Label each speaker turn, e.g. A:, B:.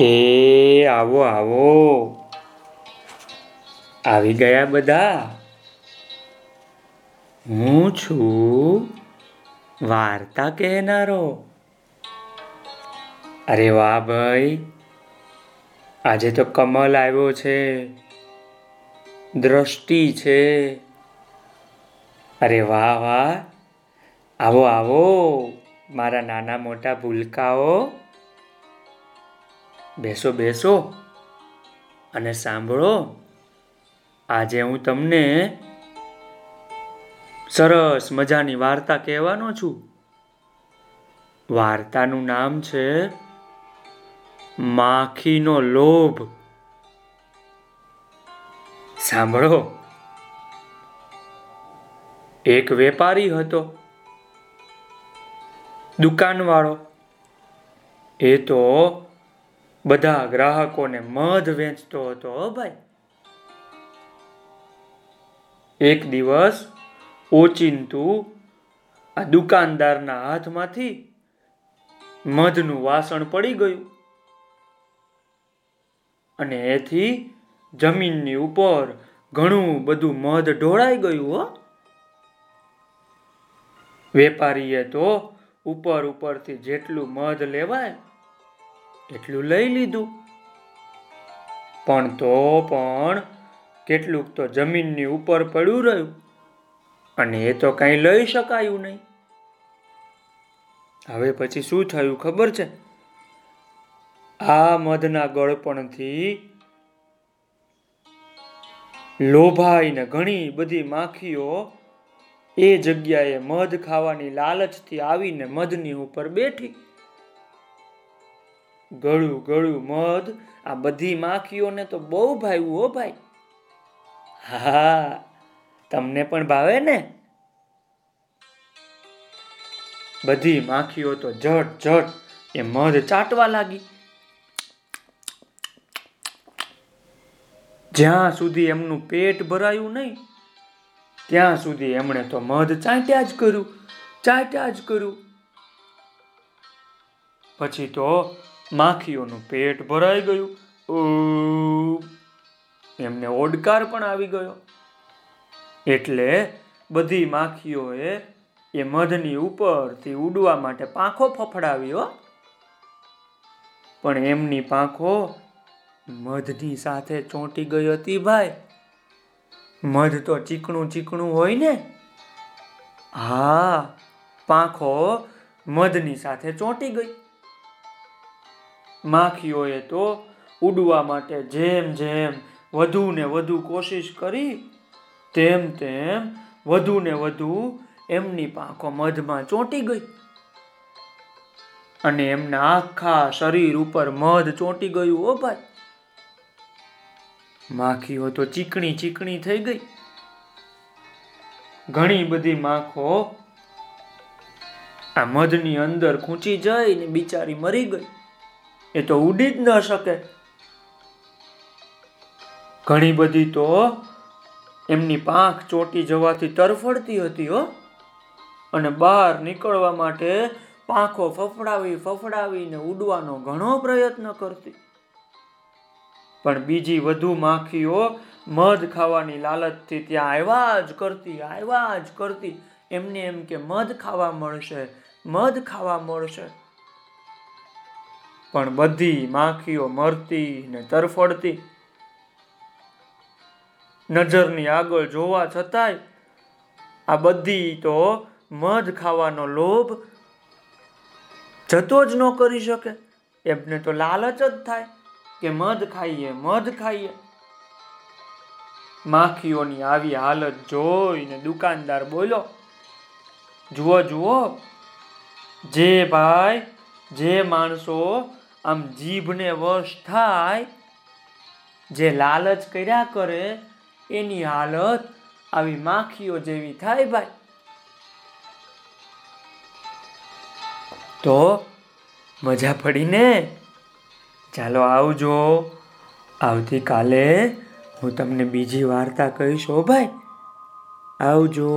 A: એ, આવો આવો. આવી ગયા બધા? હું છું વાર્તા કહેનારો. અરે વાહ ભાઈ, આજે તો કમલ આવ્યો છે. દ્રષ્ટિ છે. અરે વાહ વાહ. આવો આવો. મારા નાના મોટા ભૂલકાઓ. બેસો બેસો. અને સાંભળો, આજે હું તમને સરસ મજાની વાર્તા કહેવાનો છું. વાર્તાનું નામ છે માખીનો લોભ. સાંભળો. એક વેપારી હતો, દુકાનવાળો. એ તો બધા ગ્રાહકોને મધ વેચતો હતો ભાઈ. એક દિવસ ઓચિંતું આ દુકાનદારના હાથમાંથી મધનું વાસણ પડી ગયું અને એથી જમીનની ઉપર ઘણું બધું મધ ઢોળાઈ ગયું, હો. વેપારીએ તો ઉપર ઉપરથી જેટલું મધ લેવાય એટલું લઈ લીધું. પણ તો પણ કેટલુંક તો જમીનની ઉપર પડ્યું રહ્યું અને એ તો કાંઈ લઈ શકાયું નહીં. હવે પછી શું થયું ખબર છે? આ મધના ગળપણથી લોભાઈને ઘણી બધી માખીઓ એ જગ્યાએ મધ ખાવાની લાલચથી આવીને મધની ઉપર બેઠી. ગળું ગળું મધ, આ બધી માખીઓને તો બહુ ભાવ્યું હો ભાઈ. હા, તમને પણ ભાવે ને? બધી માખીઓ તો ઝટ ઝટ એ મધ ચાટવા લાગી. જ્યાં સુધી એમનું પેટ ભરાયું નહીં, ત્યાં સુધી એમણે તો મધ ચાટ્યા જ કર્યું, ચાટ્યા જ કર્યું. પછી તો માખીઓનું પેટ ભરાઈ ગયું. એમને ઓડકાર પણ આવી ગયો. એટલે બધી માખીઓએ એ મધની ઉપરથી ઉડવા માટે પાંખો ફફડાવ્યો પણ એમની પાંખો મધની સાથે ચોંટી ગઈ હતી ભાઈ. મધ તો ચીકણું ચીકણું હોય ને. હા, પાંખો મધની સાથે ચોંટી ગઈ. માખીઓએ તો ઉડવા માટે જેમ જેમ વધુ ને વધુ કોશિશ કરી, તેમ તેમ વધુ ને વધુ એમની પાંખો મધમાં ચોંટી ગઈ. અને એમના આખા શરીર ઉપર મધ ચોંટી ગયું, ઓ ભાઈ. માખીઓ તો ચીકણી ચીકણી થઈ ગઈ. ઘણી બધી માખો આ મધની અંદર ખૂંચી જઈને બિચારી મરી ગઈ. એ તો ઉડી જ ન શકે. ઘણી બધી તો એમની પાંખ ચોટી જવાથી તરફડતી હતી, હો. અને બહાર નીકળવા માટે પાંખો ફફડાવી ફફડાવીને ઉડવાનો ઘણો પ્રયત્ન કરતી. પણ બીજી વધુ માખીઓ મધ ખાવાની લાલચથી ત્યાં આવ્યા જ કરતી, આવ્યા જ કરતી. એમને એમ કે, મધ ખાવા મળશે, મધ ખાવા મળશે. પણ બધી માખીઓ મરતી ને તરફડતી. નજરની આગળ જોવા છતાંય આ બધી તો મધ ખાવાનો લોભ જતો જ ન કરી શકે. એમને તો લાલચ જ થાય કે મધ ખાઈએ મધ ખાઈએ. માખીઓની આવી હાલત જોઈને દુકાનદાર બોલો જુઓ જુઓ, જે ભાઈ, જે માણસો આમ જીભને વશ થાય, જે લાલચ કર્યા કરે, એની હાલત આવી માખીઓ જેવી થાય ભાઈ. તો મજા પડી ને ચાલો આવજો. આવતીકાલે હું તમને બીજી વાર્તા કહીશ હો ભાઈ. આવજો.